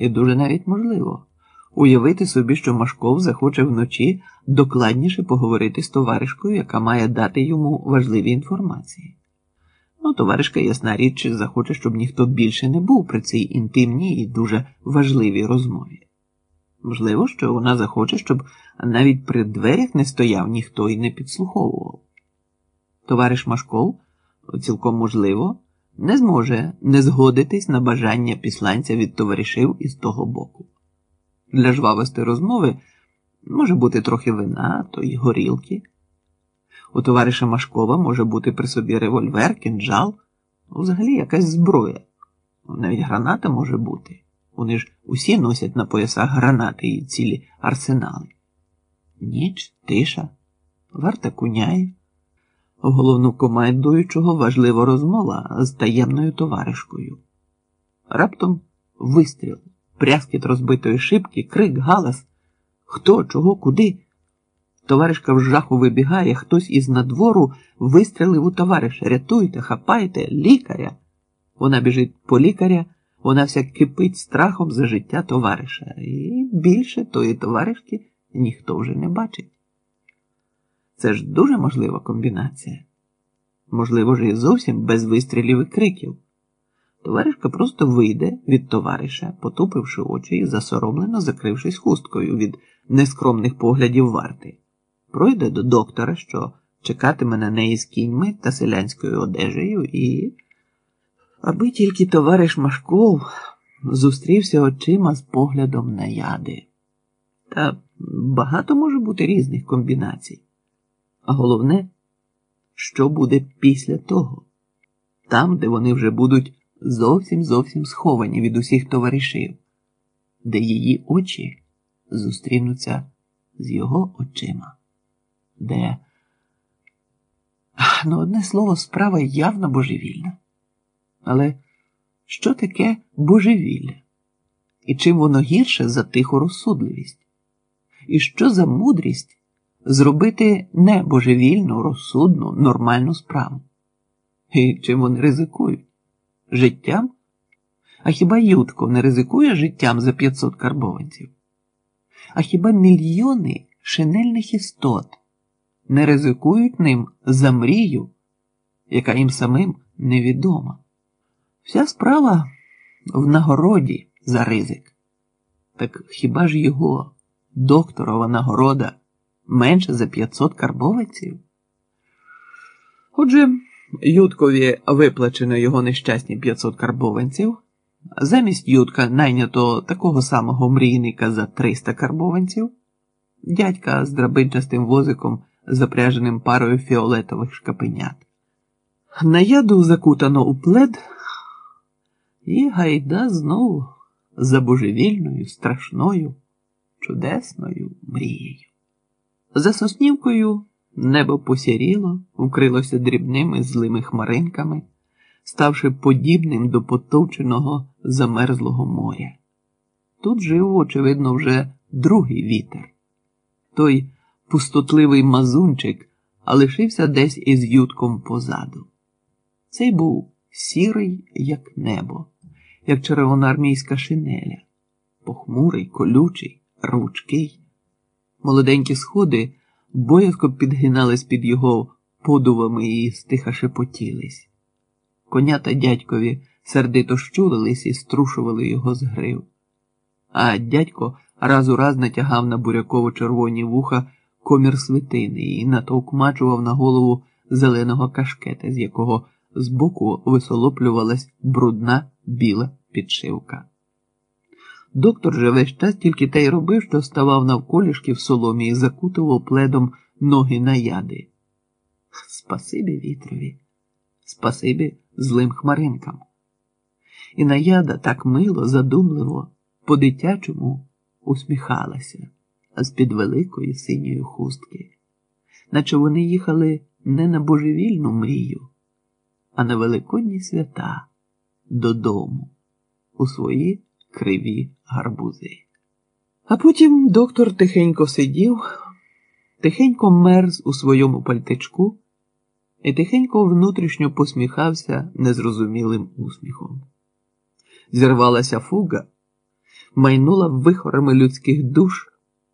І дуже навіть можливо уявити собі, що Машков захоче вночі докладніше поговорити з товаришкою, яка має дати йому важливі інформації. Ну, товаришка, ясна річ, захоче, щоб ніхто більше не був при цій інтимній і дуже важливій розмові. Можливо, що вона захоче, щоб навіть при дверях не стояв ніхто і не підслуховував. Товариш Машков, цілком можливо, не зможе не згодитись на бажання післанця від товаришів із того боку. Для жвавості розмови може бути трохи вина, то й горілки. У товариша Машкова може бути при собі револьвер, кінжал, ну, взагалі якась зброя. Навіть граната може бути. Вони ж усі носять на поясах гранати і цілі арсенали. Ніч, тиша, варта куняє. Головну командуючого важлива розмова з таємною товаришкою. Раптом вистріл, пряскіт розбитої шибки, крик, галас. Хто, чого, куди? Товаришка в жаху вибігає, хтось із надвору вистрелив у товариша. Рятуйте, хапайте, лікаря. Вона біжить по лікаря, вона вся кипить страхом за життя товариша. І більше тої товаришки ніхто вже не бачить. Це ж дуже можлива комбінація. Можливо ж і зовсім без вистрілів і криків. Товаришка просто вийде від товариша, потупивши очі і засоромлено закрившись хусткою від нескромних поглядів варти. Пройде до доктора, що чекатиме на неї з кіньми та селянською одежею, і, аби тільки товариш Машков зустрівся очима з поглядом на яди. Та багато може бути різних комбінацій. А головне, що буде після того, там, де вони вже будуть зовсім зовсім сховані від усіх товаришів, де її очі зустрінуться з його очима, де, ну, одне слово, справа явно божевільна. Але що таке божевілля? І чим воно гірше за тиху розсудливість? І що за мудрість зробити не божевільну, розсудну, нормальну справу? І чим вони ризикують? Життям? А хіба Ютко не ризикує життям за 500 карбованців? А хіба мільйони шинельних істот не ризикують ним за мрію, яка їм самим невідома? Вся справа в нагороді за ризик. Так хіба ж його докторова нагорода менше за 500 карбованців? Отже, Юткові виплачено його нещасні 500 карбованців. Замість Ютка найнято такого самого мрійника за 300 карбованців, дядька з драбинчастим возиком, запряженим парою фіолетових шкапенят. На яду закутано у плед, і гайда знову за божевільною, страшною, чудесною мрією. За соснівкою небо посіріло, укрилося дрібними злими хмаринками ставши подібним до потовченого замерзлого моря. Тут жив, очевидно, вже другий вітер. Той пустотливий мазунчик, лишився десь із ютком позаду. Цей був сірий, як небо, як червоноармійська шинеля, похмурий, колючий, рвучкий. Молоденькі сходи боязко підгинались під його подувами і стиха шепотілись. Конята дядькові сердито щулились і струшували його з грив. А дядько раз у раз натягав на буряково червоні вуха комір свитини і натовкмачував на голову зеленого кашкета, з якого збоку висолоплювалась брудна біла підшивка. Доктор же весь час тільки те й робив, що ставав навколішки в соломі і закутував пледом ноги на яди. Спасибі вітрові, спасибі злим хмаринкам. І наяда так мило, задумливо, по-дитячому усміхалася з під великої синьої хустки, наче вони їхали не на божевільну мрію, а на великодні свята додому, у свої криві гарбузи. А потім доктор тихенько сидів, тихенько мерз у своєму пальтичку і тихенько внутрішньо посміхався незрозумілим усміхом. Зірвалася фуга, майнула вихорами людських душ